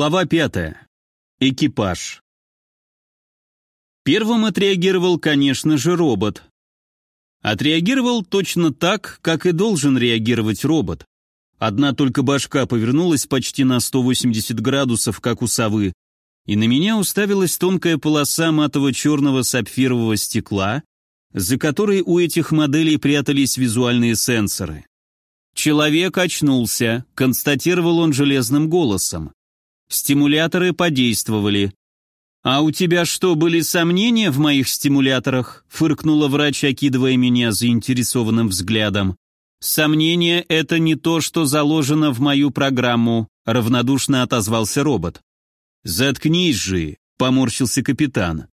Глава пятая. Экипаж. Первым отреагировал, конечно же, робот. Отреагировал точно так, как и должен реагировать робот. Одна только башка повернулась почти на 180 градусов, как у совы, и на меня уставилась тонкая полоса матово-черного сапфирового стекла, за которой у этих моделей прятались визуальные сенсоры. Человек очнулся, констатировал он железным голосом. Стимуляторы подействовали. «А у тебя что, были сомнения в моих стимуляторах?» фыркнула врач, окидывая меня заинтересованным взглядом. «Сомнения — это не то, что заложено в мою программу», равнодушно отозвался робот. «Заткнись же», — поморщился капитан.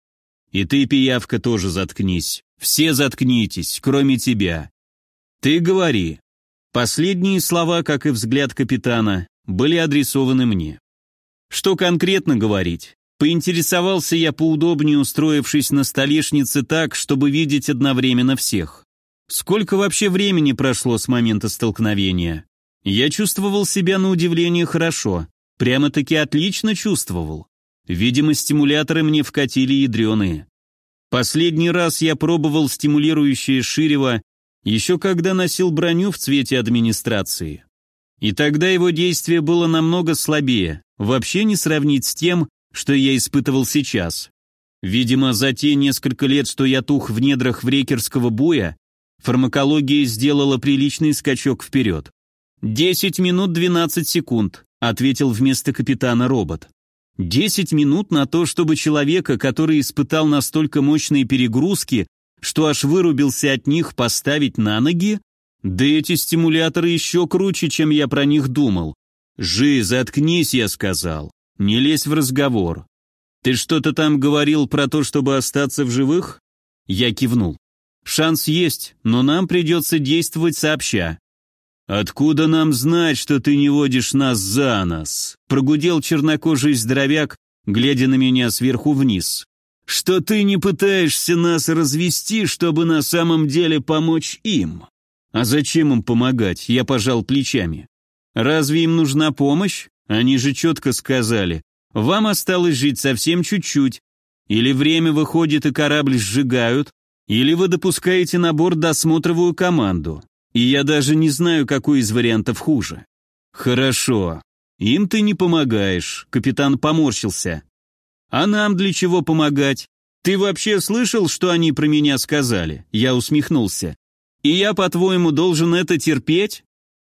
«И ты, пиявка, тоже заткнись. Все заткнитесь, кроме тебя. Ты говори». Последние слова, как и взгляд капитана, были адресованы мне. Что конкретно говорить? Поинтересовался я поудобнее, устроившись на столешнице так, чтобы видеть одновременно всех. Сколько вообще времени прошло с момента столкновения? Я чувствовал себя на удивление хорошо. Прямо-таки отлично чувствовал. Видимо, стимуляторы мне вкатили ядреные. Последний раз я пробовал стимулирующее ширево еще когда носил броню в цвете администрации. И тогда его действие было намного слабее, вообще не сравнить с тем, что я испытывал сейчас. Видимо, за те несколько лет, что я тух в недрах врекерского буя, фармакология сделала приличный скачок вперед. «Десять минут двенадцать секунд», — ответил вместо капитана робот. «Десять минут на то, чтобы человека, который испытал настолько мощные перегрузки, что аж вырубился от них, поставить на ноги? Да эти стимуляторы еще круче, чем я про них думал. «Жи, заткнись», — я сказал. «Не лезь в разговор». «Ты что-то там говорил про то, чтобы остаться в живых?» Я кивнул. «Шанс есть, но нам придется действовать сообща». «Откуда нам знать, что ты не водишь нас за нос?» Прогудел чернокожий здоровяк, глядя на меня сверху вниз. «Что ты не пытаешься нас развести, чтобы на самом деле помочь им?» А зачем им помогать? Я пожал плечами. Разве им нужна помощь? Они же четко сказали. Вам осталось жить совсем чуть-чуть. Или время выходит и корабль сжигают, или вы допускаете на борт досмотровую команду. И я даже не знаю, какой из вариантов хуже. Хорошо. Им ты не помогаешь, капитан поморщился. А нам для чего помогать? Ты вообще слышал, что они про меня сказали? Я усмехнулся. И я, по-твоему, должен это терпеть?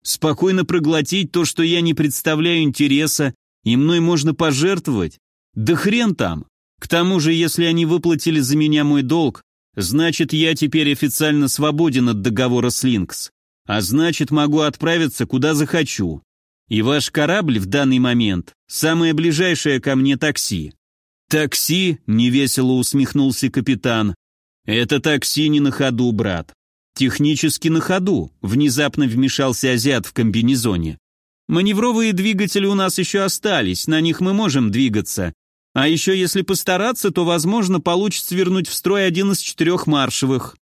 Спокойно проглотить то, что я не представляю интереса, и мной можно пожертвовать? Да хрен там! К тому же, если они выплатили за меня мой долг, значит, я теперь официально свободен от договора с Линкс. А значит, могу отправиться куда захочу. И ваш корабль в данный момент – самое ближайшее ко мне такси. «Такси?» – невесело усмехнулся капитан. «Это такси не на ходу, брат. «Технически на ходу», — внезапно вмешался азиат в комбинезоне. «Маневровые двигатели у нас еще остались, на них мы можем двигаться. А еще если постараться, то, возможно, получится вернуть в строй один из четырех маршевых».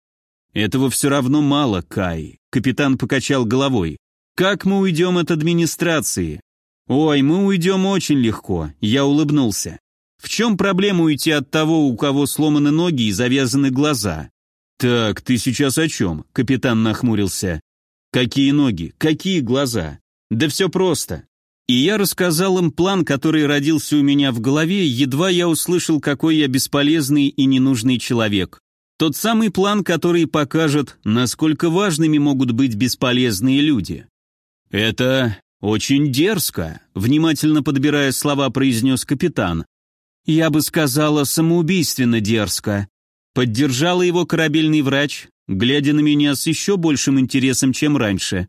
«Этого все равно мало, Кай», — капитан покачал головой. «Как мы уйдем от администрации?» «Ой, мы уйдем очень легко», — я улыбнулся. «В чем проблема уйти от того, у кого сломаны ноги и завязаны глаза? «Так, ты сейчас о чем?» — капитан нахмурился. «Какие ноги? Какие глаза? Да все просто». И я рассказал им план, который родился у меня в голове, едва я услышал, какой я бесполезный и ненужный человек. Тот самый план, который покажет, насколько важными могут быть бесполезные люди. «Это очень дерзко», — внимательно подбирая слова, произнес капитан. «Я бы сказала, самоубийственно дерзко», Поддержала его корабельный врач, глядя на меня с еще большим интересом, чем раньше.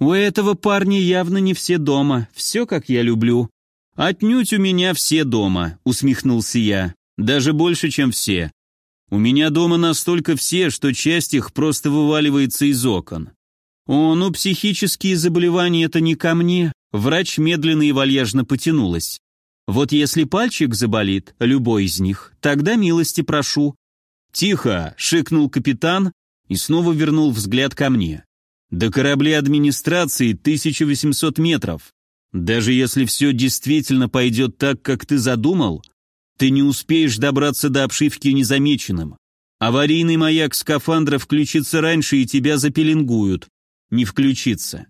«У этого парня явно не все дома, все как я люблю». «Отнюдь у меня все дома», — усмехнулся я. «Даже больше, чем все. У меня дома настолько все, что часть их просто вываливается из окон». «О, ну психические заболевания — это не ко мне», — врач медленно и вальяжно потянулась. «Вот если пальчик заболит, любой из них, тогда милости прошу, «Тихо!» — шикнул капитан и снова вернул взгляд ко мне. «До кораблей администрации 1800 метров. Даже если все действительно пойдет так, как ты задумал, ты не успеешь добраться до обшивки незамеченным. Аварийный маяк скафандра включится раньше, и тебя запеленгуют. Не включится.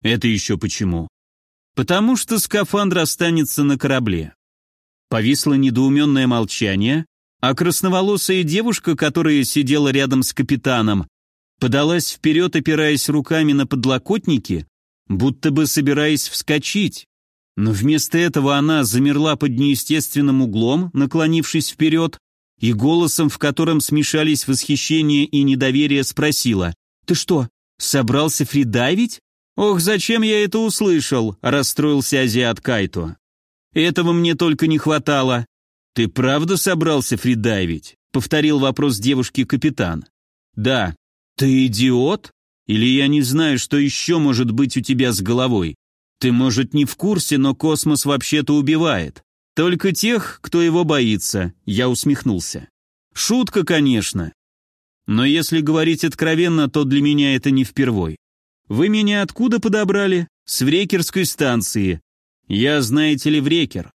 Это еще почему? Потому что скафандр останется на корабле. Повисло недоуменное молчание, а красноволосая девушка, которая сидела рядом с капитаном, подалась вперед, опираясь руками на подлокотники, будто бы собираясь вскочить. Но вместо этого она замерла под неестественным углом, наклонившись вперед, и голосом, в котором смешались восхищение и недоверие, спросила, «Ты что, собрался фридайвить?» «Ох, зачем я это услышал?» – расстроился азиат Кайто. «Этого мне только не хватало». «Ты правда собрался фридайвить?» – повторил вопрос девушки капитан. «Да». «Ты идиот? Или я не знаю, что еще может быть у тебя с головой? Ты, может, не в курсе, но космос вообще-то убивает. Только тех, кто его боится», – я усмехнулся. «Шутка, конечно. Но если говорить откровенно, то для меня это не впервой. Вы меня откуда подобрали? С Врекерской станции. Я, знаете ли, Врекер.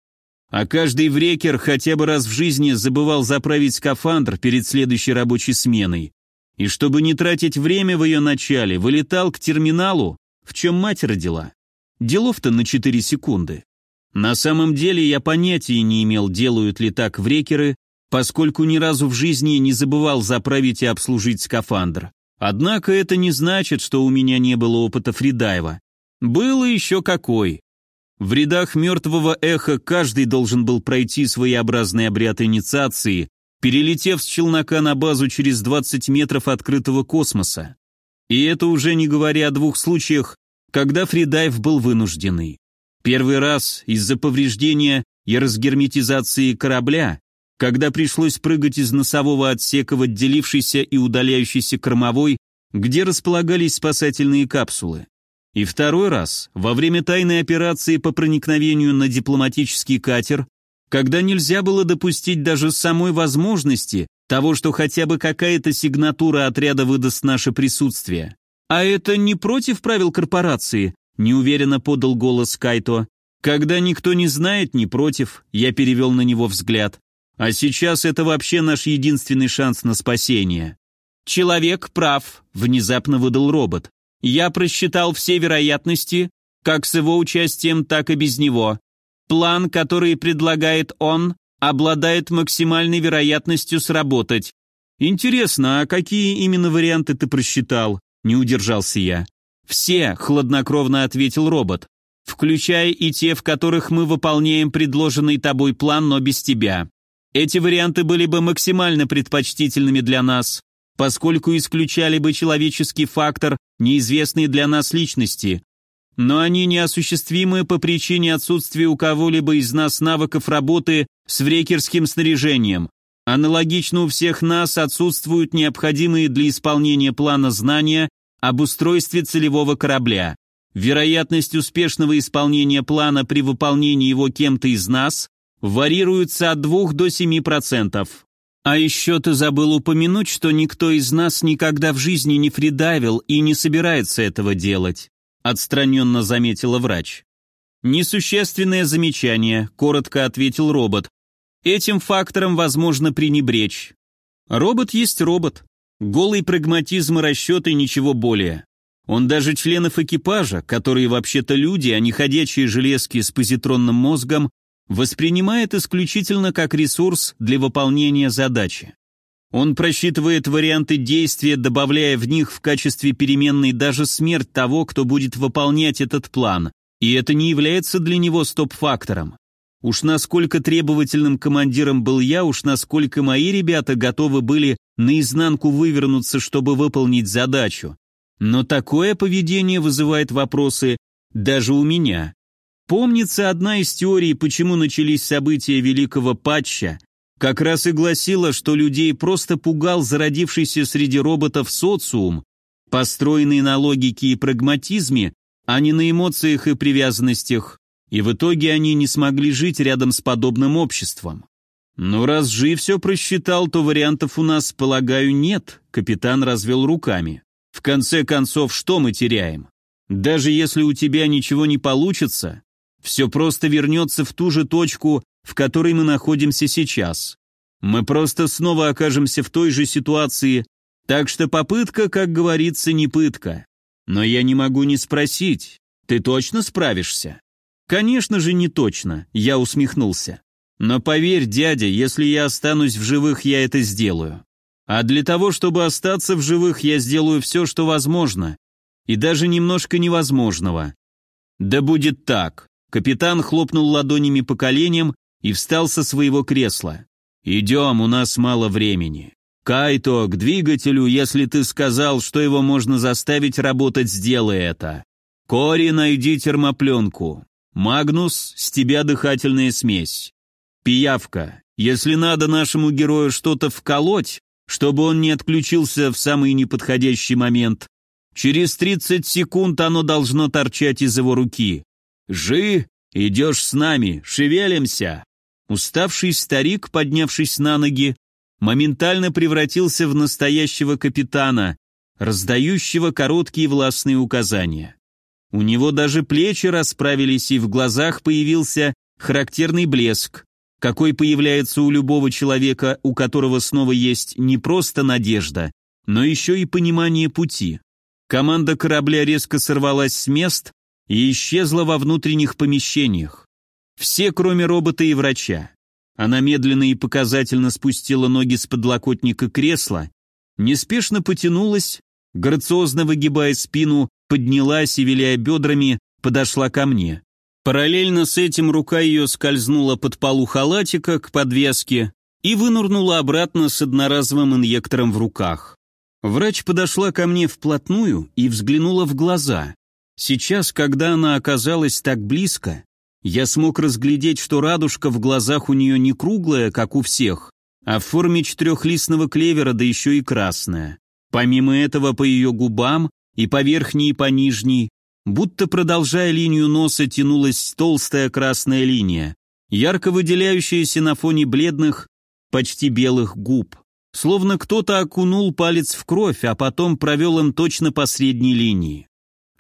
А каждый Врекер хотя бы раз в жизни забывал заправить скафандр перед следующей рабочей сменой. И чтобы не тратить время в ее начале, вылетал к терминалу, в чем мать родила. Делов-то на 4 секунды. На самом деле я понятия не имел, делают ли так врекеры, поскольку ни разу в жизни не забывал заправить и обслужить скафандр. Однако это не значит, что у меня не было опыта фридайва. Было еще какой. В рядах мертвого эха каждый должен был пройти своеобразный обряд инициации, перелетев с челнока на базу через 20 метров открытого космоса. И это уже не говоря о двух случаях, когда фридайв был вынужденный. Первый раз из-за повреждения и разгерметизации корабля, когда пришлось прыгать из носового отсека в отделившийся и удаляющийся кормовой, где располагались спасательные капсулы. И второй раз, во время тайной операции по проникновению на дипломатический катер, когда нельзя было допустить даже самой возможности того, что хотя бы какая-то сигнатура отряда выдаст наше присутствие. А это не против правил корпорации, неуверенно подал голос Кайто. Когда никто не знает, не против, я перевел на него взгляд. А сейчас это вообще наш единственный шанс на спасение. Человек прав, внезапно выдал робот. Я просчитал все вероятности, как с его участием, так и без него. План, который предлагает он, обладает максимальной вероятностью сработать. Интересно, а какие именно варианты ты просчитал? Не удержался я. «Все», — хладнокровно ответил робот, «включая и те, в которых мы выполняем предложенный тобой план, но без тебя. Эти варианты были бы максимально предпочтительными для нас, поскольку исключали бы человеческий фактор, неизвестный для нас личности. Но они неосуществимы по причине отсутствия у кого-либо из нас навыков работы с врекерским снаряжением. Аналогично у всех нас отсутствуют необходимые для исполнения плана знания об устройстве целевого корабля. Вероятность успешного исполнения плана при выполнении его кем-то из нас варьируется от 2 до 7%. А еще ты забыл упомянуть, что никто из нас никогда в жизни не фридайвил и не собирается этого делать, отстраненно заметила врач. Несущественное замечание, коротко ответил робот. Этим фактором возможно пренебречь. Робот есть робот. Голый прагматизм и расчеты ничего более. Он даже членов экипажа, которые вообще-то люди, а не ходячие железки с позитронным мозгом, воспринимает исключительно как ресурс для выполнения задачи. Он просчитывает варианты действия, добавляя в них в качестве переменной даже смерть того, кто будет выполнять этот план, и это не является для него стоп-фактором. Уж насколько требовательным командиром был я, уж насколько мои ребята готовы были наизнанку вывернуться, чтобы выполнить задачу. Но такое поведение вызывает вопросы даже у меня. Помнится, одна из теорий, почему начались события Великого Патча, как раз и гласила, что людей просто пугал зародившийся среди роботов социум, построенный на логике и прагматизме, а не на эмоциях и привязанностях, и в итоге они не смогли жить рядом с подобным обществом. Но раз Жи все просчитал, то вариантов у нас, полагаю, нет, капитан развел руками. В конце концов, что мы теряем? Даже если у тебя ничего не получится, Все просто вернется в ту же точку, в которой мы находимся сейчас. Мы просто снова окажемся в той же ситуации, так что попытка, как говорится, не пытка. Но я не могу не спросить, ты точно справишься? Конечно же не точно, я усмехнулся. Но поверь, дядя, если я останусь в живых, я это сделаю. А для того, чтобы остаться в живых, я сделаю все, что возможно. И даже немножко невозможного. Да будет так. Капитан хлопнул ладонями по коленям и встал со своего кресла. «Идем, у нас мало времени. Кайто, к двигателю, если ты сказал, что его можно заставить работать, сделай это. Кори, найди термопленку. Магнус, с тебя дыхательная смесь. Пиявка, если надо нашему герою что-то вколоть, чтобы он не отключился в самый неподходящий момент, через 30 секунд оно должно торчать из его руки. Жи, идешь с нами, шевелимся. Уставший старик, поднявшись на ноги, моментально превратился в настоящего капитана, раздающего короткие властные указания. У него даже плечи расправились, и в глазах появился характерный блеск, какой появляется у любого человека, у которого снова есть не просто надежда, но еще и понимание пути. Команда корабля резко сорвалась с мест и исчезла во внутренних помещениях. Все, кроме робота и врача. Она медленно и показательно спустила ноги с подлокотника кресла, неспешно потянулась, грациозно выгибая спину, поднялась и, виляя бедрами, подошла ко мне. Параллельно с этим рука ее скользнула под полу халатика к подвеске и вынурнула обратно с одноразовым инъектором в руках. Врач подошла ко мне вплотную и взглянула в глаза. Сейчас, когда она оказалась так близко, я смог разглядеть, что радужка в глазах у нее не круглая, как у всех, а в форме четырехлистного клевера, да еще и красная. Помимо этого, по ее губам и по верхней и по нижней, будто продолжая линию носа, тянулась толстая красная линия, ярко выделяющаяся на фоне бледных, почти белых губ. Словно кто-то окунул палец в кровь, а потом провел им точно по средней линии.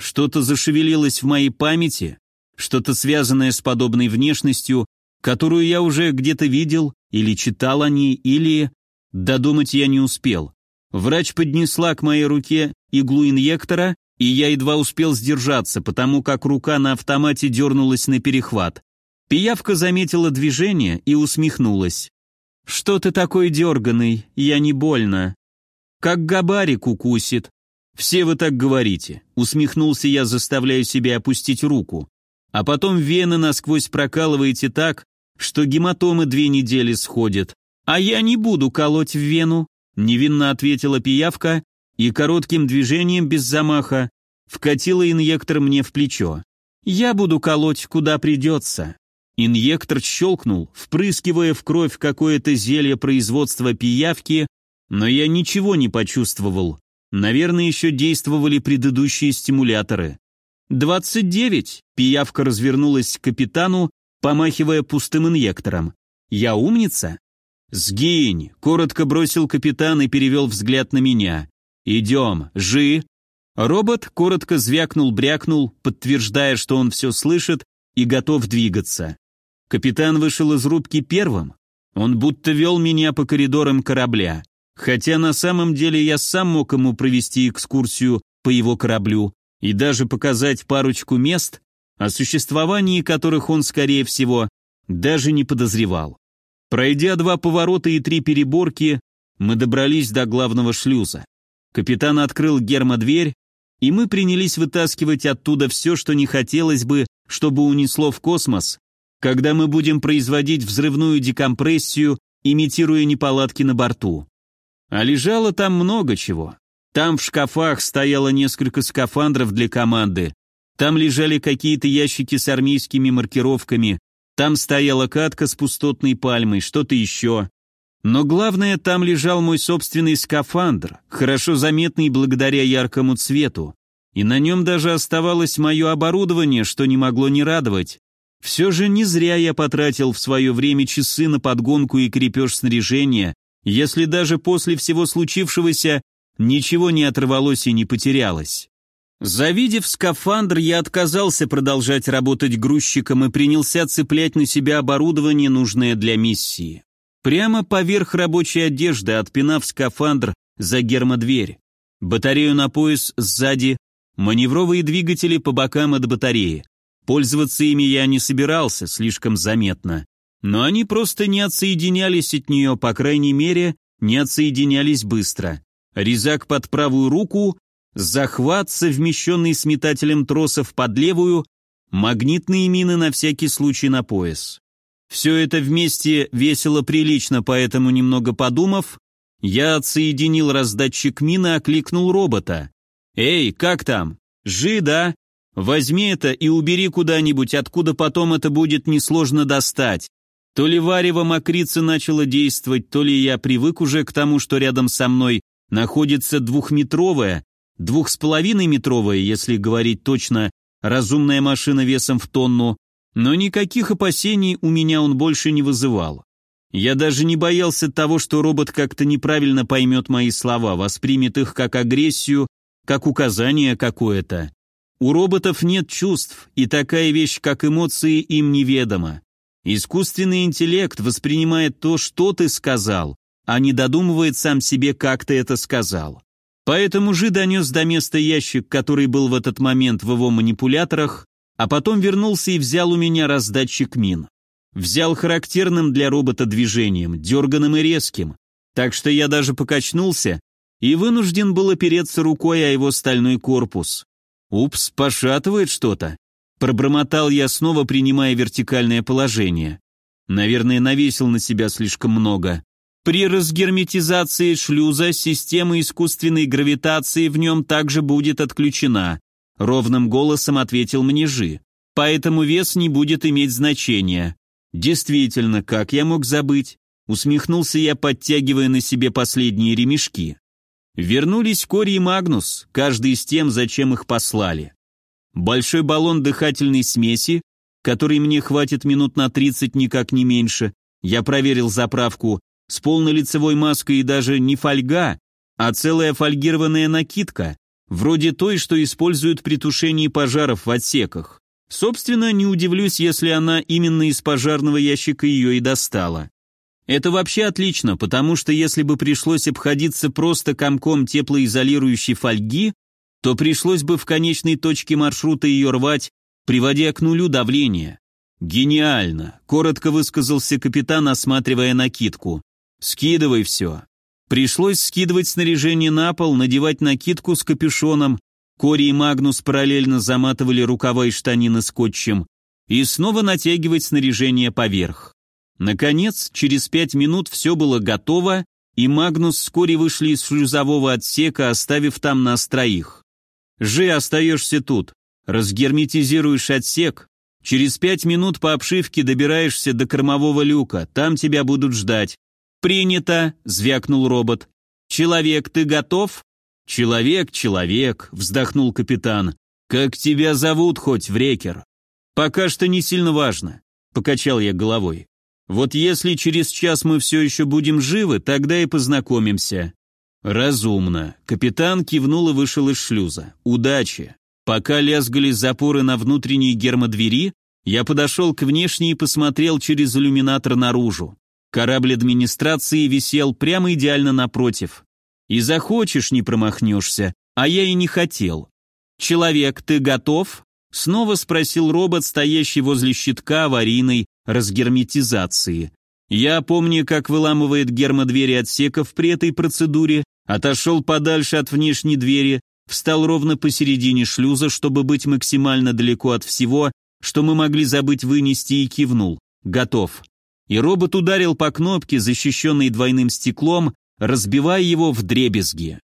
Что-то зашевелилось в моей памяти, что-то связанное с подобной внешностью, которую я уже где-то видел или читал о ней, или... Додумать я не успел. Врач поднесла к моей руке иглу инъектора, и я едва успел сдержаться, потому как рука на автомате дернулась на перехват. Пиявка заметила движение и усмехнулась. «Что ты такой дерганый? Я не больно». «Как габарик укусит». «Все вы так говорите», — усмехнулся я, заставляя себя опустить руку а потом вены насквозь прокалываете так, что гематомы две недели сходят. А я не буду колоть в вену, невинно ответила пиявка и коротким движением без замаха вкатила инъектор мне в плечо. Я буду колоть, куда придется. Инъектор щелкнул, впрыскивая в кровь какое-то зелье производства пиявки, но я ничего не почувствовал. Наверное, еще действовали предыдущие стимуляторы. «Двадцать девять!» – пиявка развернулась к капитану, помахивая пустым инъектором. «Я умница?» «Сгинь!» – коротко бросил капитан и перевел взгляд на меня. «Идем, жи!» Робот коротко звякнул-брякнул, подтверждая, что он все слышит и готов двигаться. Капитан вышел из рубки первым. Он будто вел меня по коридорам корабля. Хотя на самом деле я сам мог ему провести экскурсию по его кораблю, и даже показать парочку мест, о существовании которых он, скорее всего, даже не подозревал. Пройдя два поворота и три переборки, мы добрались до главного шлюза. Капитан открыл гермодверь, и мы принялись вытаскивать оттуда все, что не хотелось бы, чтобы унесло в космос, когда мы будем производить взрывную декомпрессию, имитируя неполадки на борту. А лежало там много чего. Там в шкафах стояло несколько скафандров для команды, там лежали какие-то ящики с армейскими маркировками, там стояла катка с пустотной пальмой, что-то еще. Но главное, там лежал мой собственный скафандр, хорошо заметный благодаря яркому цвету. И на нем даже оставалось мое оборудование, что не могло не радовать. Все же не зря я потратил в свое время часы на подгонку и крепеж снаряжения, если даже после всего случившегося Ничего не оторвалось и не потерялось. Завидев скафандр, я отказался продолжать работать грузчиком и принялся цеплять на себя оборудование, нужное для миссии. Прямо поверх рабочей одежды, отпинав скафандр за гермодверь. Батарею на пояс сзади, маневровые двигатели по бокам от батареи. Пользоваться ими я не собирался, слишком заметно. Но они просто не отсоединялись от нее, по крайней мере, не отсоединялись быстро. Резак под правую руку, захват, совмещенный с метателем тросов под левую, магнитные мины на всякий случай на пояс. Все это вместе весело прилично, поэтому, немного подумав, я отсоединил раздатчик мины, окликнул робота. «Эй, как там? Жи, да? Возьми это и убери куда-нибудь, откуда потом это будет несложно достать. То ли варево мокрицы начало действовать, то ли я привык уже к тому, что рядом со мной находится двухметровая, двух с половиной метровая, если говорить точно, разумная машина весом в тонну, но никаких опасений у меня он больше не вызывал. Я даже не боялся того, что робот как-то неправильно поймет мои слова, воспримет их как агрессию, как указание какое-то. У роботов нет чувств, и такая вещь, как эмоции, им неведома. Искусственный интеллект воспринимает то, что ты сказал, а не додумывает сам себе, как ты это сказал. Поэтому Жи донес до места ящик, который был в этот момент в его манипуляторах, а потом вернулся и взял у меня раздатчик мин. Взял характерным для робота движением, дерганым и резким, так что я даже покачнулся и вынужден был опереться рукой о его стальной корпус. «Упс, пошатывает что-то», — пробормотал я, снова принимая вертикальное положение. Наверное, навесил на себя слишком много. При разгерметизации шлюза система искусственной гравитации в нем также будет отключена, ровным голосом ответил мне Жи. Поэтому вес не будет иметь значения. Действительно, как я мог забыть? Усмехнулся я, подтягивая на себе последние ремешки. Вернулись Кори и Магнус, каждый с тем, зачем их послали. Большой баллон дыхательной смеси, который мне хватит минут на 30, никак не меньше, я проверил заправку, с полной лицевой маской и даже не фольга, а целая фольгированная накидка, вроде той, что используют при тушении пожаров в отсеках. Собственно, не удивлюсь, если она именно из пожарного ящика ее и достала. Это вообще отлично, потому что если бы пришлось обходиться просто комком теплоизолирующей фольги, то пришлось бы в конечной точке маршрута ее рвать, приводя к нулю давление. «Гениально!» — коротко высказался капитан, осматривая накидку. «Скидывай все». Пришлось скидывать снаряжение на пол, надевать накидку с капюшоном, Кори и Магнус параллельно заматывали рукава и штанины скотчем, и снова натягивать снаряжение поверх. Наконец, через пять минут все было готово, и Магнус вскоре вышли из шлюзового отсека, оставив там нас троих. «Жи, остаешься тут. Разгерметизируешь отсек. Через пять минут по обшивке добираешься до кормового люка, там тебя будут ждать». «Принято», — звякнул робот. «Человек, ты готов?» «Человек, человек», — вздохнул капитан. «Как тебя зовут хоть, Врекер?» «Пока что не сильно важно», — покачал я головой. Вот если через час мы все еще будем живы, тогда и познакомимся». «Разумно». Капитан кивнул и вышел из шлюза. «Удачи». Пока лязгали запоры на внутренней гермодвери, я подошел к внешней и посмотрел через иллюминатор наружу. Корабль администрации висел прямо идеально напротив. И захочешь, не промахнешься, а я и не хотел. «Человек, ты готов?» Снова спросил робот, стоящий возле щитка аварийной разгерметизации. Я, помню, как выламывает гермодвери отсеков при этой процедуре, отошел подальше от внешней двери, встал ровно посередине шлюза, чтобы быть максимально далеко от всего, что мы могли забыть вынести, и кивнул. Готов. И робот ударил по кнопке, защищенной двойным стеклом, разбивая его в дребезги.